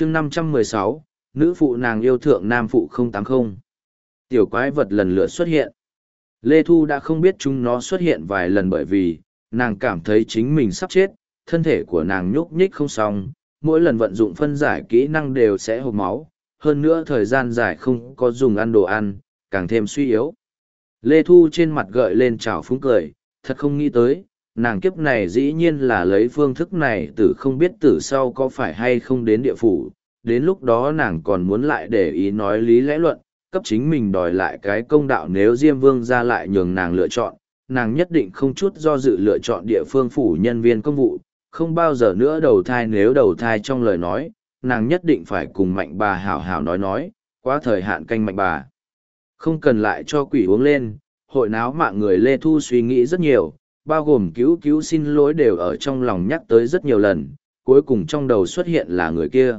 chương năm trăm mười sáu, nữ phụ nàng yêu thượng nam phụ không tám không. Tiểu quái vật lần lượt xuất hiện. Lê thu đã không biết chúng nó xuất hiện vài lần bởi vì, nàng cảm thấy chính mình sắp chết, thân thể của nàng nhúc nhích không xong, mỗi lần vận dụng phân giải kỹ năng đều sẽ hộp máu, hơn nữa thời gian dài không có dùng ăn đồ ăn, càng thêm suy yếu. Lê thu trên mặt gợi lên trào phúng cười, thật không nghĩ tới nàng kiếp này dĩ nhiên là lấy phương thức này từ không biết từ sau có phải hay không đến địa phủ, đến lúc đó nàng còn muốn lại để ý nói lý lẽ luận, cấp chính mình đòi lại cái công đạo nếu diêm vương ra lại nhường nàng lựa chọn, nàng nhất định không chút do dự lựa chọn địa phương phủ nhân viên công vụ, không bao giờ nữa đầu thai nếu đầu thai trong lời nói, nàng nhất định phải cùng mạnh bà hảo hảo nói nói, quá thời hạn canh mạnh bà. Không cần lại cho quỷ uống lên, hội náo mạng người lê thu suy nghĩ rất nhiều bao gồm cứu cứu xin lỗi đều ở trong lòng nhắc tới rất nhiều lần, cuối cùng trong đầu xuất hiện là người kia.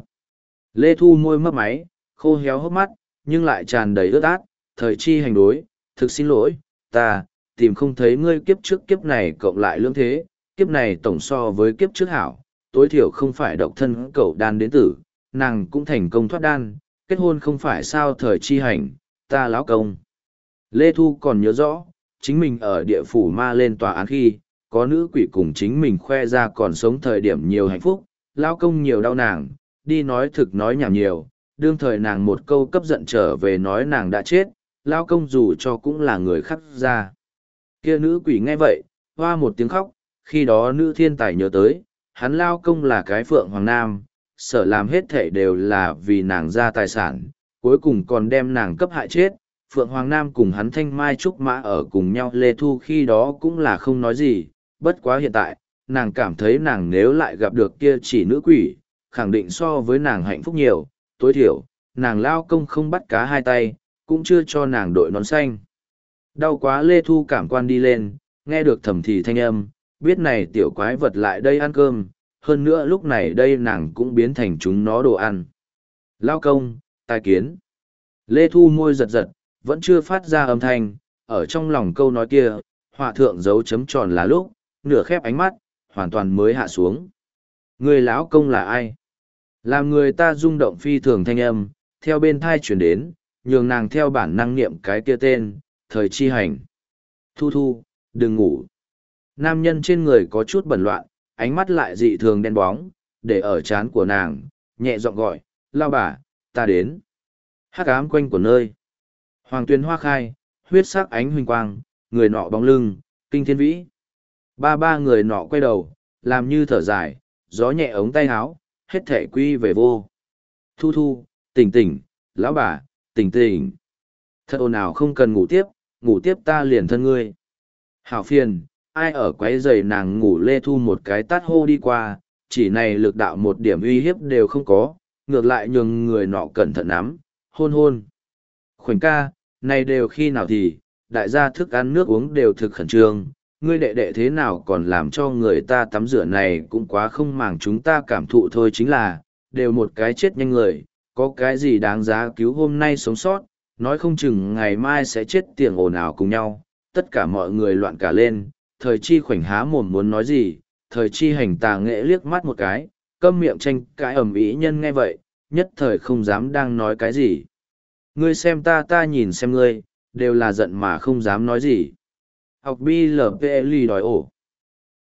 Lê thu môi mấp máy, khô héo hốc mắt, nhưng lại tràn đầy ướt át, thời chi hành đối, thực xin lỗi, ta, tìm không thấy ngươi kiếp trước kiếp này cộng lại lương thế, kiếp này tổng so với kiếp trước hảo, tối thiểu không phải độc thân cậu đan đến tử, nàng cũng thành công thoát đan, kết hôn không phải sao thời chi hành, ta lão công. Lê thu còn nhớ rõ chính mình ở địa phủ ma lên tòa án khi, có nữ quỷ cùng chính mình khoe ra còn sống thời điểm nhiều hạnh phúc, lao công nhiều đau nàng, đi nói thực nói nhảm nhiều, đương thời nàng một câu cấp giận trở về nói nàng đã chết, lao công dù cho cũng là người khắc ra. Kia nữ quỷ nghe vậy, hoa một tiếng khóc, khi đó nữ thiên tài nhớ tới, hắn lao công là cái phượng hoàng nam, sợ làm hết thể đều là vì nàng ra tài sản, cuối cùng còn đem nàng cấp hại chết, Phượng Hoàng Nam cùng hắn thanh mai trúc mã ở cùng nhau Lê Thu khi đó cũng là không nói gì, bất quá hiện tại, nàng cảm thấy nàng nếu lại gặp được kia chỉ nữ quỷ, khẳng định so với nàng hạnh phúc nhiều, tối thiểu, nàng lao công không bắt cá hai tay, cũng chưa cho nàng đội nón xanh. Đau quá Lê Thu cảm quan đi lên, nghe được thầm thì thanh âm, biết này tiểu quái vật lại đây ăn cơm, hơn nữa lúc này đây nàng cũng biến thành chúng nó đồ ăn. Lao công, tài kiến. Lê Thu môi giật giật, vẫn chưa phát ra âm thanh, ở trong lòng câu nói kia, họa thượng dấu chấm tròn là lúc, nửa khép ánh mắt, hoàn toàn mới hạ xuống. Người lão công là ai? Làm người ta rung động phi thường thanh âm, theo bên thai chuyển đến, nhường nàng theo bản năng niệm cái kia tên, thời chi hành. Thu thu, đừng ngủ. Nam nhân trên người có chút bẩn loạn, ánh mắt lại dị thường đen bóng, để ở chán của nàng, nhẹ giọng gọi, lao bà, ta đến. Hắc ám quanh của nơi. Hoàng tuyên hoa khai, huyết sắc ánh huỳnh quang, người nọ bóng lưng, kinh thiên vĩ. Ba ba người nọ quay đầu, làm như thở dài, gió nhẹ ống tay áo, hết thể quy về vô. Thu thu, tỉnh tỉnh, lão bà, tỉnh tỉnh. Thật ồn ào không cần ngủ tiếp, ngủ tiếp ta liền thân ngươi. Hảo phiền, ai ở quấy giày nàng ngủ lê thu một cái tát hô đi qua, chỉ này lực đạo một điểm uy hiếp đều không có, ngược lại nhường người nọ cẩn thận nắm, hôn hôn. Khoảnh ca, này đều khi nào thì, đại gia thức ăn nước uống đều thực khẩn trương, ngươi đệ đệ thế nào còn làm cho người ta tắm rửa này cũng quá không màng chúng ta cảm thụ thôi chính là, đều một cái chết nhanh người, có cái gì đáng giá cứu hôm nay sống sót, nói không chừng ngày mai sẽ chết tiền ồn ào cùng nhau, tất cả mọi người loạn cả lên, thời chi khoảnh há mồm muốn nói gì, thời chi hành tà nghệ liếc mắt một cái, câm miệng tranh cãi ầm ĩ nhân nghe vậy, nhất thời không dám đang nói cái gì. Ngươi xem ta ta nhìn xem ngươi, đều là giận mà không dám nói gì. Học BLPL đòi ổ.